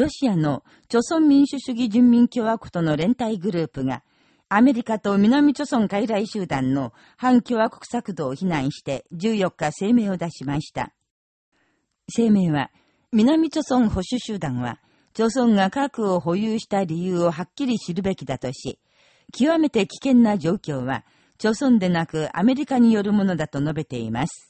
ロシアの朝鮮民主主義人民共和国との連帯グループが、アメリカと南朝鮮傀儡集団の反共和国策動を非難して14日声明を出しました。声明は、南朝鮮保守集団は、朝鮮が核を保有した理由をはっきり知るべきだとし、極めて危険な状況は、朝鮮でなくアメリカによるものだと述べています。